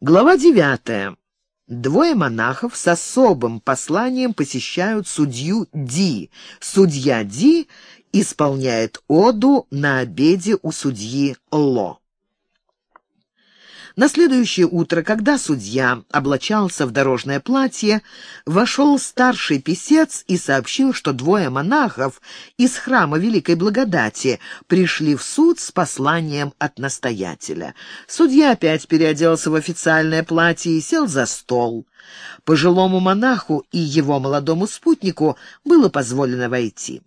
Глава девятая. Двое монахов с особым посланием посещают судью Ди. Судья Ди исполняет оду на обеде у судьи Ло. На следующее утро, когда судья облачался в дорожное платье, вошел старший писец и сообщил, что двое монахов из храма Великой Благодати пришли в суд с посланием от настоятеля. Судья опять переоделся в официальное платье и сел за стол. Пожилому монаху и его молодому спутнику было позволено войти.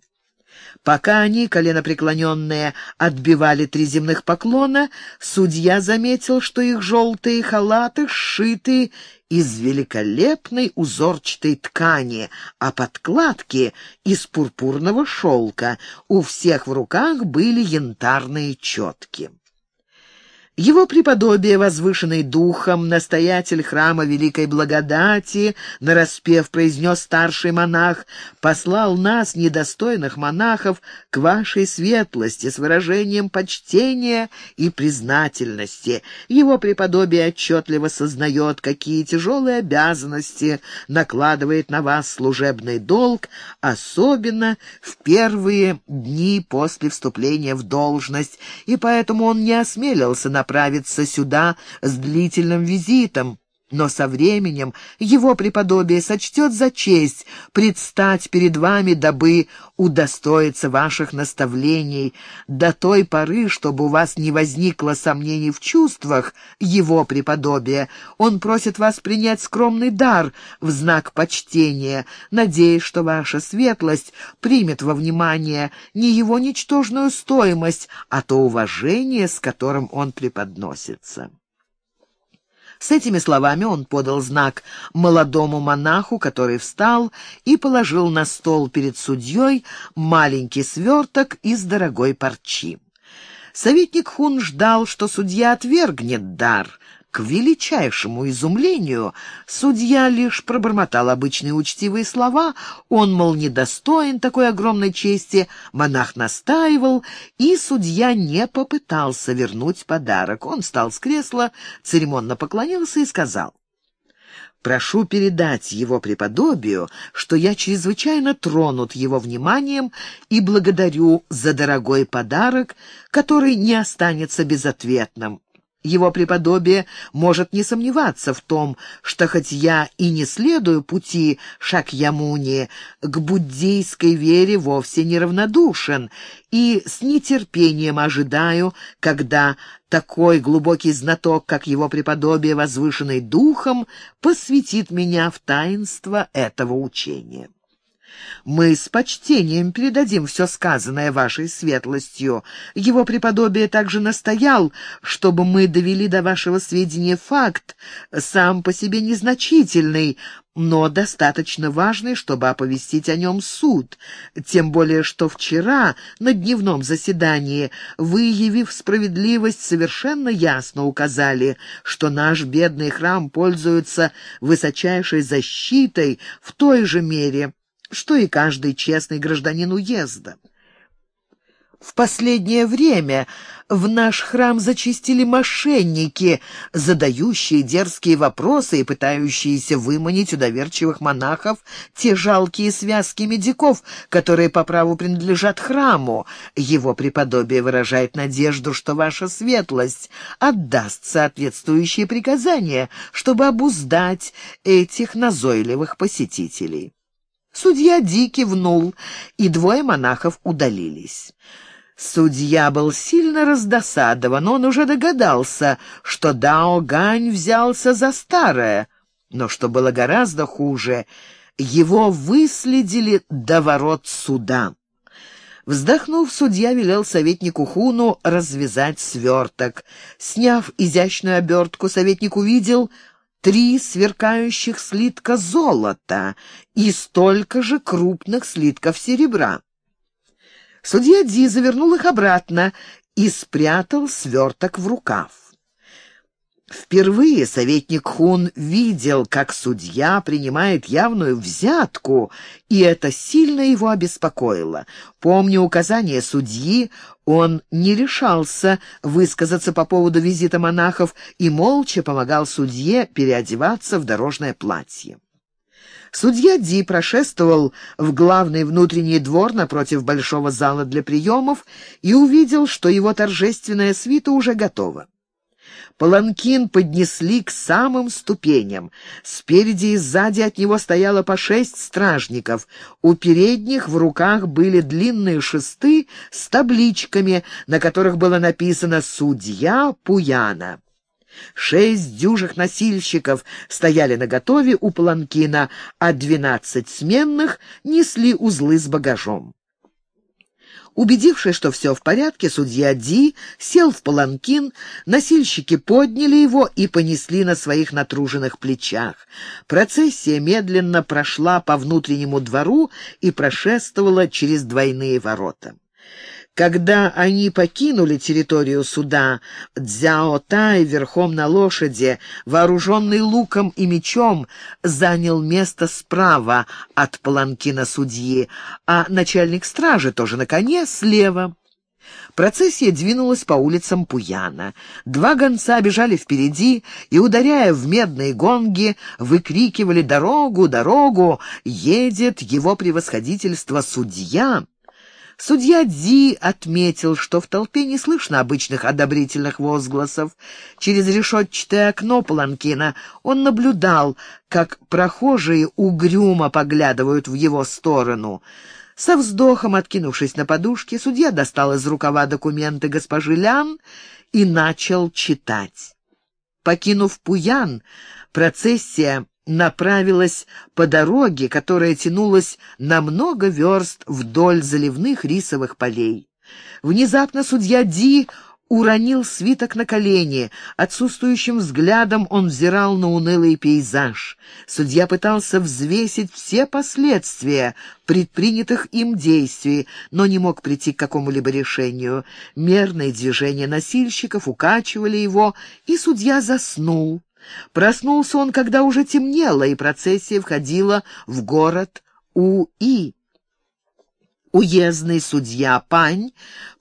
Пока они, коленопреклоненные, отбивали три земных поклона, судья заметил, что их желтые халаты сшиты из великолепной узорчатой ткани, а подкладки — из пурпурного шелка. У всех в руках были янтарные четки. Его преподобие, возвышенный духом, настоятель храма Великой Благодати, нараспев произнес старший монах, послал нас, недостойных монахов, к вашей светлости с выражением почтения и признательности. Его преподобие отчетливо сознает, какие тяжелые обязанности накладывает на вас служебный долг, особенно в первые дни после вступления в должность, и поэтому он не осмелился на направиться сюда с длительным визитом, но со временем его преподобие сочтет за честь предстать перед вами, дабы удостоиться ваших наставлений до той поры, чтобы у вас не возникло сомнений в чувствах его преподобия. Он просит вас принять скромный дар в знак почтения, надеясь, что ваша светлость примет во внимание не его ничтожную стоимость, а то уважение, с которым он преподносится. С этими словами он подал знак молодому монаху, который встал и положил на стол перед судьей маленький сверток из дорогой парчи. Советник Хун ждал, что судья отвергнет дар, к величайшему изумлению судья лишь пробормотал обычные учтивые слова. Он, мол, недостоин такой огромной чести, монах настаивал, и судья не попытался вернуть подарок. Он встал с кресла, церемонно поклонился и сказал. Прошу передать его преподобию, что я чрезвычайно тронут его вниманием и благодарю за дорогой подарок, который не останется безответным. Его преподобие может не сомневаться в том, что хоть я и не следую пути Шакьямуни, к буддийской вере вовсе неравнодушен и с нетерпением ожидаю, когда такой глубокий знаток, как его преподобие, возвышенный духом, посвятит меня в таинство этого учения. Мы с почтением передадим все сказанное вашей светлостью. Его преподобие также настоял, чтобы мы довели до вашего сведения факт, сам по себе незначительный, но достаточно важный, чтобы оповестить о нем суд. Тем более, что вчера на дневном заседании вы, явив справедливость, совершенно ясно указали, что наш бедный храм пользуется высочайшей защитой в той же мере, что и каждый честный гражданин уезда. В последнее время в наш храм зачистили мошенники, задающие дерзкие вопросы и пытающиеся выманить у доверчивых монахов те жалкие связки медиков, которые по праву принадлежат храму. Его преподобие выражает надежду, что ваша светлость отдаст соответствующие приказания, чтобы обуздать этих назойливых посетителей. Судья Ди кивнул, и двое монахов удалились. Судья был сильно раздосадован, он уже догадался, что Дао Гань взялся за старое, но что было гораздо хуже, его выследили до ворот суда. Вздохнув, судья велел советнику Хуну развязать сверток. Сняв изящную обертку, советник увидел три сверкающих слитка золота и столько же крупных слитков серебра. Судья Ди завернул их обратно и спрятал сверток в рукав. Впервые советник Хун видел, как судья принимает явную взятку, и это сильно его обеспокоило. Помня указания судьи, он не решался высказаться по поводу визита монахов и молча помогал судье переодеваться в дорожное платье. Судья Ди прошествовал в главный внутренний двор напротив большого зала для приемов и увидел, что его торжественная свита уже готова. Паланкин поднесли к самым ступеням. Спереди и сзади от него стояло по шесть стражников. У передних в руках были длинные шесты с табличками, на которых было написано «Судья Пуяна». Шесть дюжих носильщиков стояли наготове у паланкина, а двенадцать сменных несли узлы с багажом. Убедившись, что все в порядке, судья Ди сел в паланкин, носильщики подняли его и понесли на своих натруженных плечах. Процессия медленно прошла по внутреннему двору и прошествовала через двойные ворота. Когда они покинули территорию суда, Дзяо Тай верхом на лошади, вооруженный луком и мечом, занял место справа от паланкина судьи, а начальник стражи тоже на коне слева. Процессия двинулась по улицам Пуяна. Два гонца бежали впереди и, ударяя в медные гонги, выкрикивали «Дорогу! Дорогу! Едет его превосходительство судья!» Судья Ди отметил, что в толпе не слышно обычных одобрительных возгласов. Через решетчатое окно Паланкина он наблюдал, как прохожие угрюмо поглядывают в его сторону. Со вздохом, откинувшись на подушке, судья достал из рукава документы госпожи Лян и начал читать. Покинув Пуян, процессия направилась по дороге, которая тянулась на много верст вдоль заливных рисовых полей. Внезапно судья Ди уронил свиток на колени. Отсутствующим взглядом он взирал на унылый пейзаж. Судья пытался взвесить все последствия предпринятых им действий, но не мог прийти к какому-либо решению. Мерные движения носильщиков укачивали его, и судья заснул. Проснулся он, когда уже темнело, и процессия входила в город Уи. Уездный судья Пань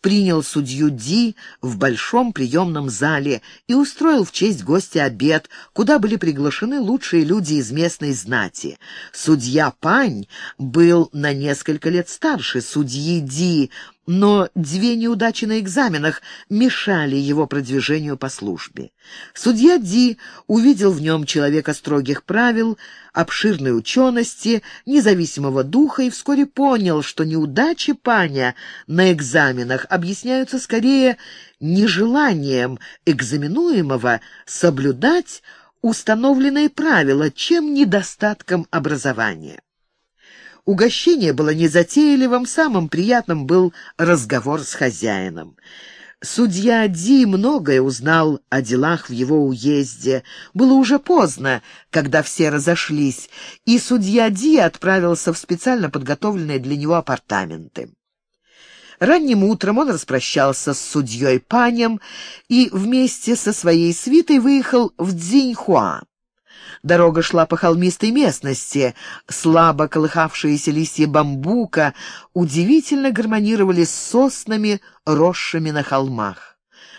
принял судью Ди в большом приемном зале и устроил в честь гостя обед, куда были приглашены лучшие люди из местной знати. Судья Пань был на несколько лет старше судьи Ди, но две неудачи на экзаменах мешали его продвижению по службе. Судья Ди увидел в нем человека строгих правил, обширной учености, независимого духа и вскоре понял, что неудачи Паня на экзаменах объясняются скорее нежеланием экзаменуемого соблюдать установленные правила, чем недостатком образования. Угощение было незатейливым, самым приятным был разговор с хозяином. Судья Ди многое узнал о делах в его уезде. Было уже поздно, когда все разошлись, и судья Ди отправился в специально подготовленные для него апартаменты. Ранним утром он распрощался с судьей Панем и вместе со своей свитой выехал в Цзиньхуа. Дорога шла по холмистой местности. Слабо колыхавшиеся листья бамбука удивительно гармонировали с соснами, росшими на холмах.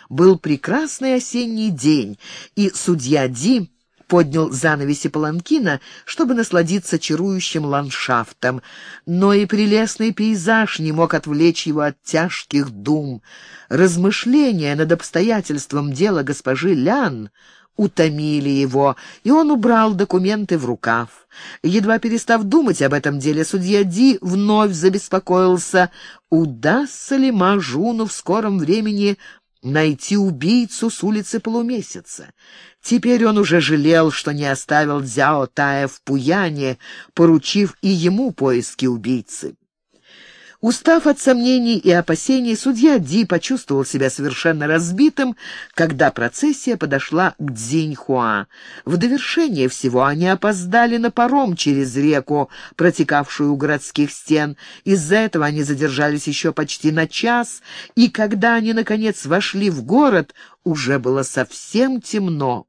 Был прекрасный осенний день, и судья Ди поднял занавеси паланкина, чтобы насладиться чарующим ландшафтом, но и прелестный пейзаж не мог отвлечь его от тяжких дум. Размышления над обстоятельством дела госпожи Лян утомили его, и он убрал документы в рукав. Едва перестав думать об этом деле, судья Ди вновь забеспокоился, удастся ли Мажуну в скором времени найти убийцу с улицы полумесяца. Теперь он уже жалел, что не оставил Дзяо Тая в Пуяне, поручив и ему поиски убийцы. Устав от сомнений и опасений, судья Ди почувствовал себя совершенно разбитым, когда процессия подошла к Цзиньхуа. В довершение всего они опоздали на паром через реку, протекавшую у городских стен. Из-за этого они задержались еще почти на час, и когда они, наконец, вошли в город, уже было совсем темно.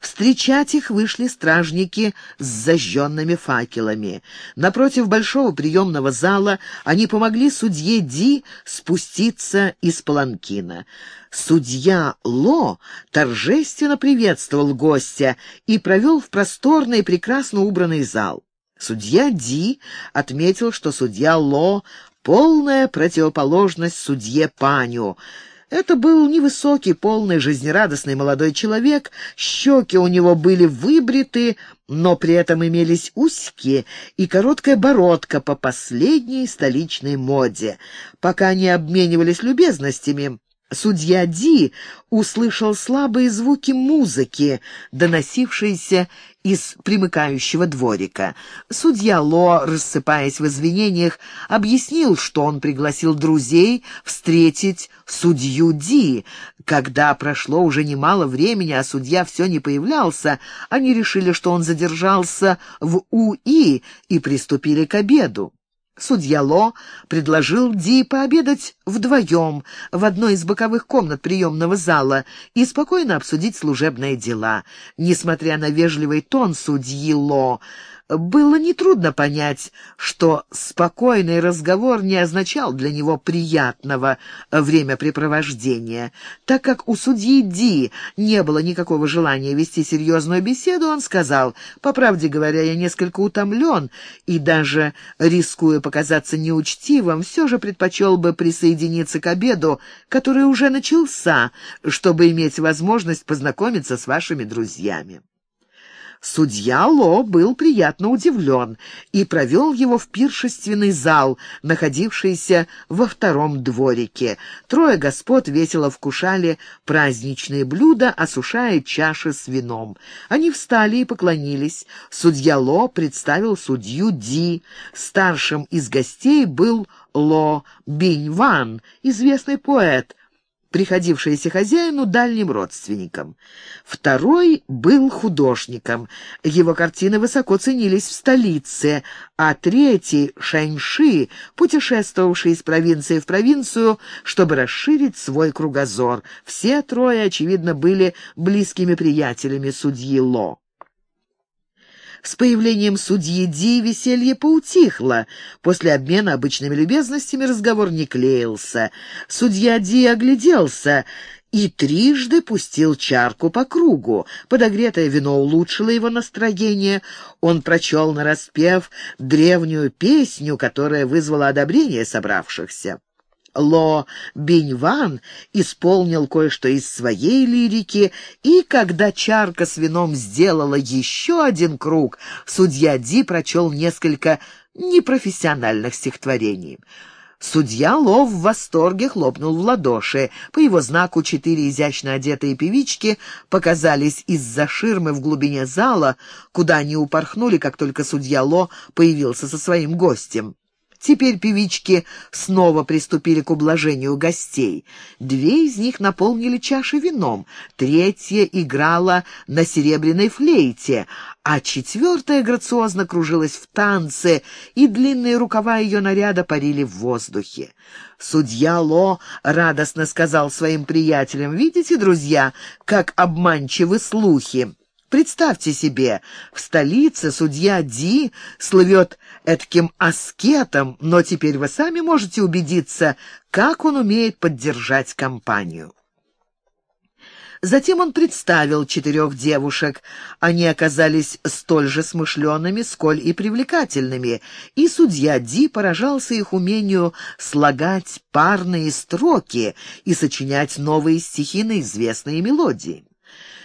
Встречать их вышли стражники с зажженными факелами. Напротив большого приемного зала они помогли судье Ди спуститься из паланкина. Судья Ло торжественно приветствовал гостя и провел в просторный и прекрасно убранный зал. Судья Ди отметил, что судья Ло — полная противоположность судье Паню — это был невысокий, полный, жизнерадостный молодой человек. Щеки у него были выбриты, но при этом имелись узкие и короткая бородка по последней столичной моде. Пока они обменивались любезностями, Судья Ди услышал слабые звуки музыки, доносившиеся из примыкающего дворика. Судья Ло, рассыпаясь в извинениях, объяснил, что он пригласил друзей встретить судью Ди. Когда прошло уже немало времени, а судья все не появлялся, они решили, что он задержался в УИ и приступили к обеду. Судья Ло предложил Ди пообедать вдвоем в одной из боковых комнат приемного зала и спокойно обсудить служебные дела. Несмотря на вежливый тон судьи Ло, было нетрудно понять, что спокойный разговор не означал для него приятного времяпрепровождения. Так как у судьи Ди не было никакого желания вести серьезную беседу, он сказал, «По правде говоря, я несколько утомлен и даже, рискуя показаться неучтивым, все же предпочел бы присоединиться к обеду, который уже начался, чтобы иметь возможность познакомиться с вашими друзьями». Судья Ло был приятно удивлен и провел его в пиршественный зал, находившийся во втором дворике. Трое господ весело вкушали праздничные блюда, осушая чаши с вином. Они встали и поклонились. Судья Ло представил судью Ди. Старшим из гостей был Ло Бинь Ван, известный поэт, приходившиеся хозяину дальним родственникам. Второй был художником. Его картины высоко ценились в столице, а третий — Шаньши, путешествовавший из провинции в провинцию, чтобы расширить свой кругозор. Все трое, очевидно, были близкими приятелями судьи Ло. С появлением судьи Ди веселье поутихло. После обмена обычными любезностями разговор не клеился. Судья Ди огляделся и трижды пустил чарку по кругу. Подогретое вино улучшило его настроение. Он прочел нараспев древнюю песню, которая вызвала одобрение собравшихся. Ло Биньван исполнил кое-что из своей лирики, и когда чарка с вином сделала еще один круг, судья Ди прочел несколько непрофессиональных стихотворений. Судья Ло в восторге хлопнул в ладоши. По его знаку четыре изящно одетые певички показались из-за ширмы в глубине зала, куда они упорхнули, как только судья Ло появился со своим гостем. Теперь певички снова приступили к ублажению гостей. Две из них наполнили чаши вином, третья играла на серебряной флейте, а четвертая грациозно кружилась в танце, и длинные рукава ее наряда парили в воздухе. Судья Ло радостно сказал своим приятелям, «Видите, друзья, как обманчивы слухи?» Представьте себе, в столице судья Ди слывет этким аскетом, но теперь вы сами можете убедиться, как он умеет поддержать компанию. Затем он представил четырех девушек. Они оказались столь же смышленными, сколь и привлекательными, и судья Ди поражался их умению слагать парные строки и сочинять новые стихи на известные мелодии.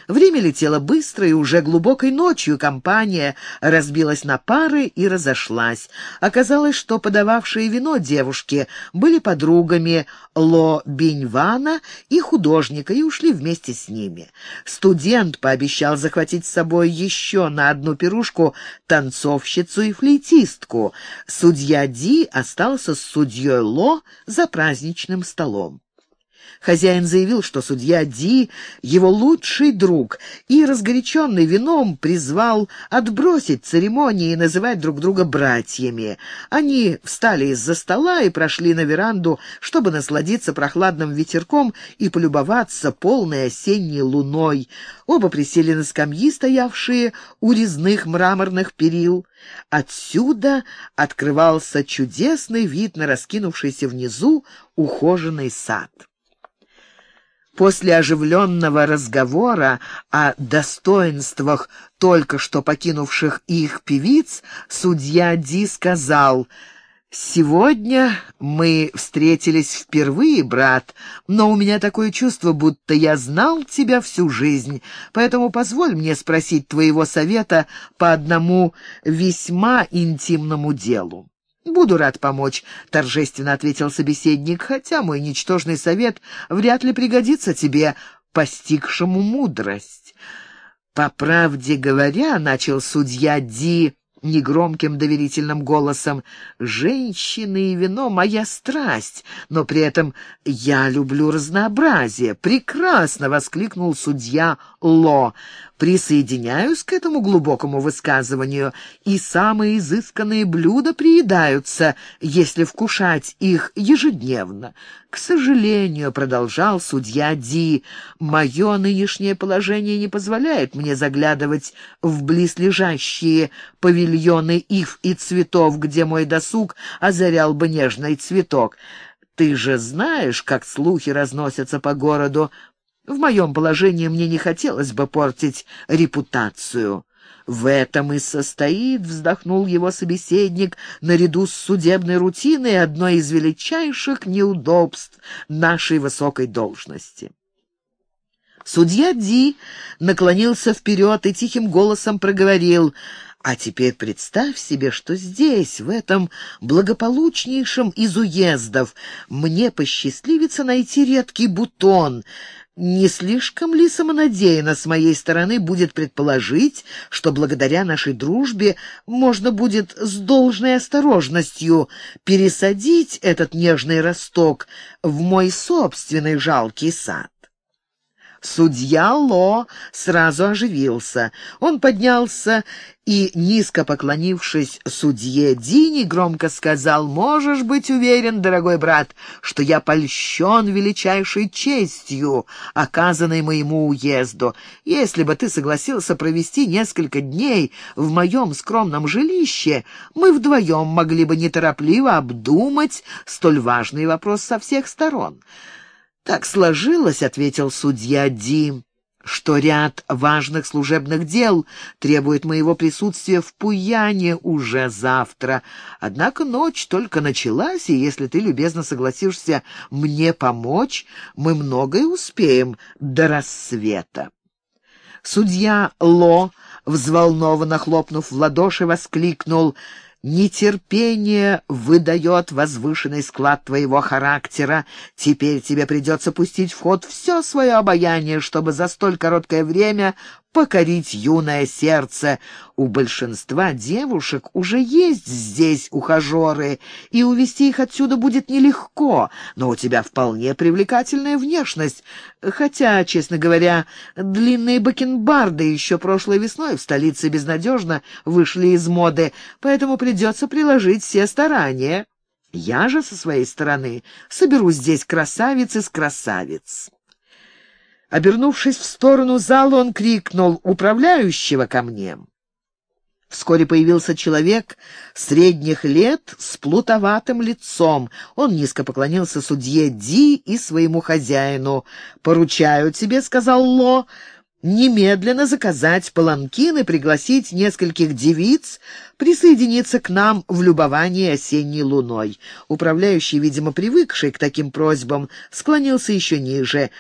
Время летело быстро, и уже глубокой ночью компания разбилась на пары и разошлась. Оказалось, что подававшие вино девушки были подругами Ло Биньвана и художника и ушли вместе с ними. Студент пообещал захватить с собой еще на одну пирушку танцовщицу и флейтистку. Судья Ди остался с судьей Ло за праздничным столом. Хозяин заявил, что судья Ди — его лучший друг, и, разгоряченный вином, призвал отбросить церемонии и называть друг друга братьями. Они встали из-за стола и прошли на веранду, чтобы насладиться прохладным ветерком и полюбоваться полной осенней луной. Оба присели на скамьи, стоявшие у резных мраморных перил. Отсюда открывался чудесный вид на раскинувшийся внизу ухоженный сад. После оживленного разговора о достоинствах только что покинувших их певиц, судья Ди сказал — «Сегодня мы встретились впервые, брат, но у меня такое чувство, будто я знал тебя всю жизнь, поэтому позволь мне спросить твоего совета по одному весьма интимному делу». «Буду рад помочь», — торжественно ответил собеседник, «хотя мой ничтожный совет вряд ли пригодится тебе, постигшему мудрость». «По правде говоря», — начал судья Ди, негромким доверительным голосом «Женщины и вино — моя страсть, но при этом я люблю разнообразие». «Прекрасно!» — воскликнул судья Ло. «Присоединяюсь к этому глубокому высказыванию, и самые изысканные блюда приедаются, если вкушать их ежедневно. К сожалению, — продолжал судья Ди, — мое нынешнее положение не позволяет мне заглядывать в близлежащие павильоны ив и цветов, где мой досуг озарял бы нежный цветок. Ты же знаешь, как слухи разносятся по городу. В моем положении мне не хотелось бы портить репутацию». «В этом и состоит, — вздохнул его собеседник, — наряду с судебной рутиной одно из величайших неудобств нашей высокой должности». Судья Ди наклонился вперед и тихим голосом проговорил — а теперь представь себе, что здесь, в этом благополучнейшем из уездов, мне посчастливится найти редкий бутон. Не слишком ли самонадеянно с моей стороны будет предположить, что благодаря нашей дружбе можно будет с должной осторожностью пересадить этот нежный росток в мой собственный жалкий сад? Судья Ло сразу оживился. Он поднялся и, низко поклонившись судье Дини, громко сказал, «Можешь быть уверен, дорогой брат, что я польщен величайшей честью, оказанной моему уезду. Если бы ты согласился провести несколько дней в моем скромном жилище, мы вдвоем могли бы неторопливо обдумать столь важный вопрос со всех сторон». «Так сложилось», — ответил судья Ди, «что ряд важных служебных дел требует моего присутствия в Пуяне уже завтра. Однако ночь только началась, и если ты любезно согласишься мне помочь, мы многое успеем до рассвета». Судья Ло, взволнованно хлопнув в ладоши, воскликнул — Нетерпение выдает возвышенный склад твоего характера. Теперь тебе придется пустить в ход все свое обаяние, чтобы за столь короткое время покорить юное сердце. У большинства девушек уже есть здесь ухажеры, и увести их отсюда будет нелегко, но у тебя вполне привлекательная внешность, хотя, честно говоря, длинные бакенбарды еще прошлой весной в столице безнадежно вышли из моды, поэтому придется приложить все старания. Я же, со своей стороны, соберу здесь красавиц из красавиц. Обернувшись в сторону зала, он крикнул «Управляющего ко мне!». Вскоре появился человек средних лет с плутоватым лицом. Он низко поклонился судье Ди и своему хозяину. «Поручаю тебе», — сказал Ло, — «немедленно заказать паланкин и пригласить нескольких девиц присоединиться к нам в любовании осенней луной». Управляющий, видимо, привыкший к таким просьбам, склонился еще ниже —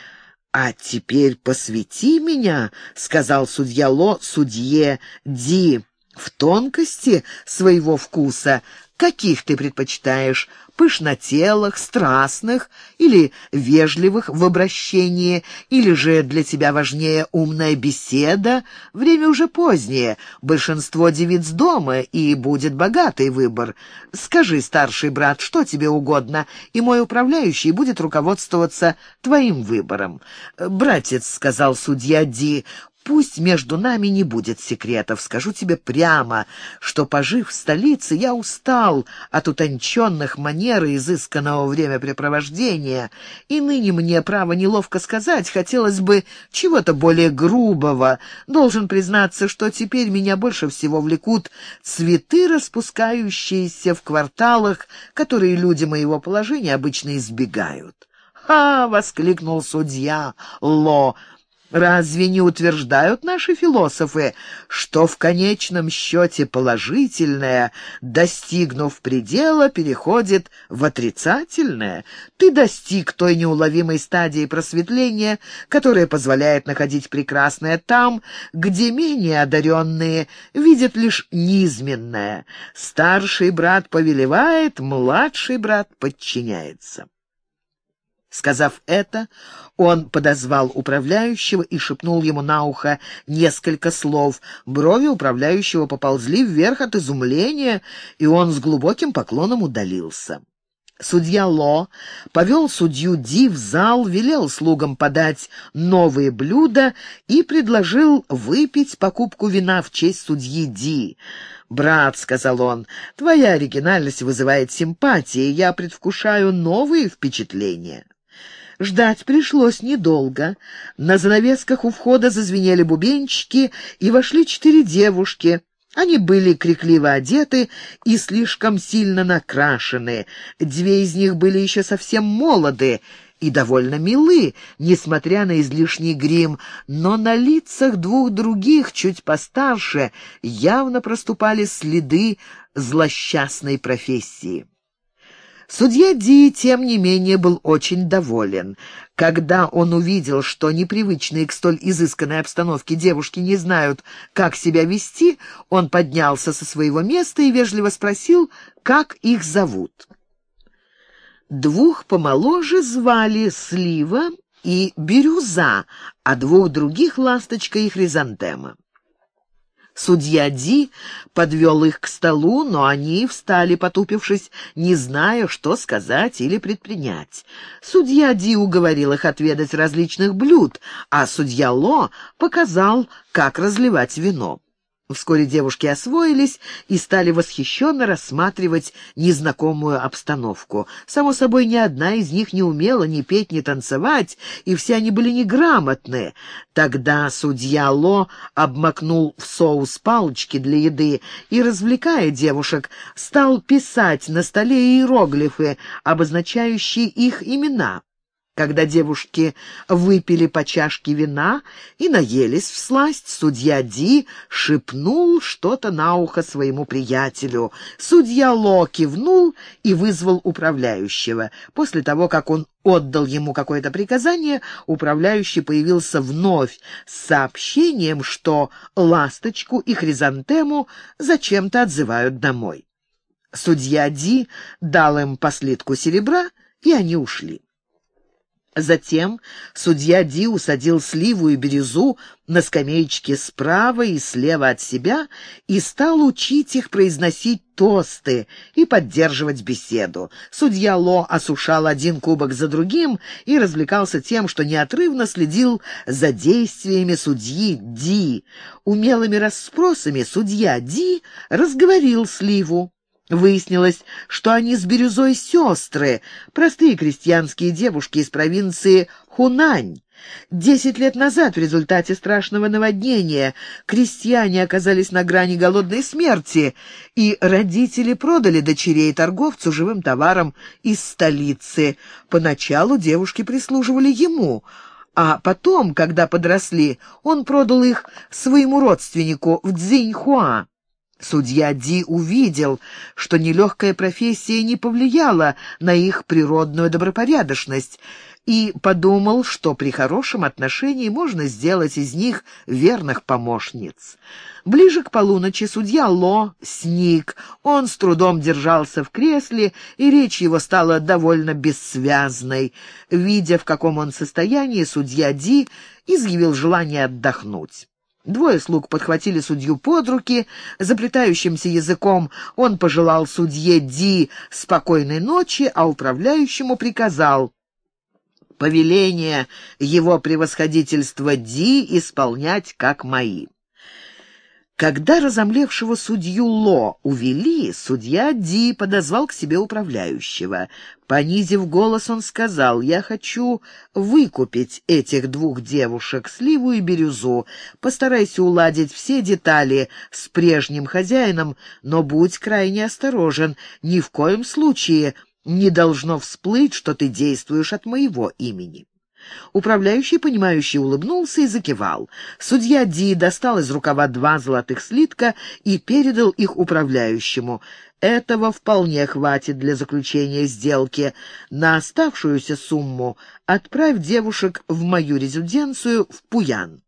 «А теперь посвяти меня», — сказал судья Ло судье Ди, — «в тонкости своего вкуса. Каких ты предпочитаешь? Пышнотелых, страстных или вежливых в обращении? Или же для тебя важнее умная беседа? Время уже позднее, большинство девиц дома, и будет богатый выбор. Скажи, старший брат, что тебе угодно, и мой управляющий будет руководствоваться твоим выбором. «Братец», — сказал судья Ди, Пусть между нами не будет секретов. Скажу тебе прямо, что, пожив в столице, я устал от утонченных манер и изысканного времяпрепровождения, и ныне мне, право, неловко сказать, хотелось бы чего-то более грубого. Должен признаться, что теперь меня больше всего влекут цветы, распускающиеся в кварталах, которые люди моего положения обычно избегают. «Ха!» — воскликнул судья Ло. Разве не утверждают наши философы, что в конечном счете положительное, достигнув предела, переходит в отрицательное? Ты достиг той неуловимой стадии просветления, которая позволяет находить прекрасное там, где менее одаренные видят лишь низменное. Старший брат повелевает, младший брат подчиняется. Сказав это, он подозвал управляющего и шепнул ему на ухо несколько слов. Брови управляющего поползли вверх от изумления, и он с глубоким поклоном удалился. Судья Ло повел судью Ди в зал, велел слугам подать новые блюда и предложил выпить покупку вина в честь судьи Ди. «Брат», — сказал он, — «твоя оригинальность вызывает симпатии, я предвкушаю новые впечатления». Ждать пришлось недолго. На занавесках у входа зазвенели бубенчики, и вошли четыре девушки. Они были крикливо одеты и слишком сильно накрашены. Две из них были еще совсем молоды и довольно милы, несмотря на излишний грим, но на лицах двух других, чуть постарше, явно проступали следы злосчастной профессии. Судья Ди, тем не менее, был очень доволен. Когда он увидел, что непривычные к столь изысканной обстановке девушки не знают, как себя вести, он поднялся со своего места и вежливо спросил, как их зовут. Двух помоложе звали Слива и Бирюза, а двух других — Ласточка и Хризантема. Судья Ди подвел их к столу, но они встали, потупившись, не зная, что сказать или предпринять. Судья Ди уговорил их отведать различных блюд, а судья Ло показал, как разливать вино. Вскоре девушки освоились и стали восхищенно рассматривать незнакомую обстановку. Само собой, ни одна из них не умела ни петь, ни танцевать, и все они были неграмотны. Тогда судья Ло обмакнул в соус палочки для еды и, развлекая девушек, стал писать на столе иероглифы, обозначающие их имена. Когда девушки выпили по чашке вина и наелись в сласть, судья Ди шепнул что-то на ухо своему приятелю. Судья Ло кивнул и вызвал управляющего. После того, как он отдал ему какое-то приказание, управляющий появился вновь с сообщением, что ласточку и хризантему зачем-то отзывают домой. Судья Ди дал им по серебра, и они ушли. Затем судья Ди усадил сливу и бирюзу на скамеечке справа и слева от себя и стал учить их произносить тосты и поддерживать беседу. Судья Ло осушал один кубок за другим и развлекался тем, что неотрывно следил за действиями судьи Ди. Умелыми расспросами судья Ди разговорил сливу. Выяснилось, что они с Бирюзой сестры, простые крестьянские девушки из провинции Хунань. Десять лет назад в результате страшного наводнения крестьяне оказались на грани голодной смерти, и родители продали дочерей торговцу живым товаром из столицы. Поначалу девушки прислуживали ему, а потом, когда подросли, он продал их своему родственнику в Цзиньхуа. Судья Ди увидел, что нелегкая профессия не повлияла на их природную добропорядочность, и подумал, что при хорошем отношении можно сделать из них верных помощниц. Ближе к полуночи судья Ло сник. Он с трудом держался в кресле, и речь его стала довольно бессвязной. Видя, в каком он состоянии, судья Ди изъявил желание отдохнуть. Двое слуг подхватили судью под руки, заплетающимся языком он пожелал судье Ди спокойной ночи, а управляющему приказал повеление его превосходительства Ди исполнять как мои. Когда разомлевшего судью Ло увели, судья Ди подозвал к себе управляющего. Понизив голос, он сказал, «Я хочу выкупить этих двух девушек, Сливу и Бирюзу. Постарайся уладить все детали с прежним хозяином, но будь крайне осторожен. Ни в коем случае не должно всплыть, что ты действуешь от моего имени». Управляющий, понимающий, улыбнулся и закивал. Судья Ди достал из рукава два золотых слитка и передал их управляющему. Этого вполне хватит для заключения сделки. На оставшуюся сумму отправь девушек в мою резиденцию в Пуян.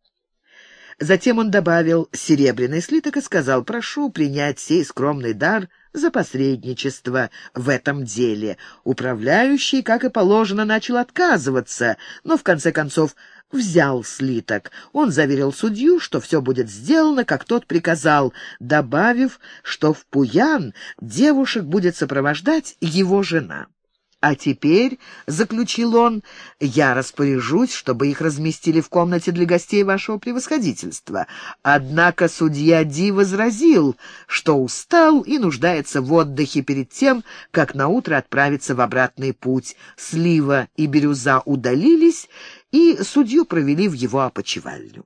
Затем он добавил серебряный слиток и сказал, «Прошу принять сей скромный дар за посредничество в этом деле. Управляющий, как и положено, начал отказываться, но в конце концов взял слиток. Он заверил судью, что все будет сделано, как тот приказал, добавив, что в Пуян девушек будет сопровождать его жена. «А теперь», — заключил он, — «я распоряжусь, чтобы их разместили в комнате для гостей вашего превосходительства». Однако судья Ди возразил, что устал и нуждается в отдыхе перед тем, как наутро отправиться в обратный путь. Слива и бирюза удалились, и судью провели в его опочивальню.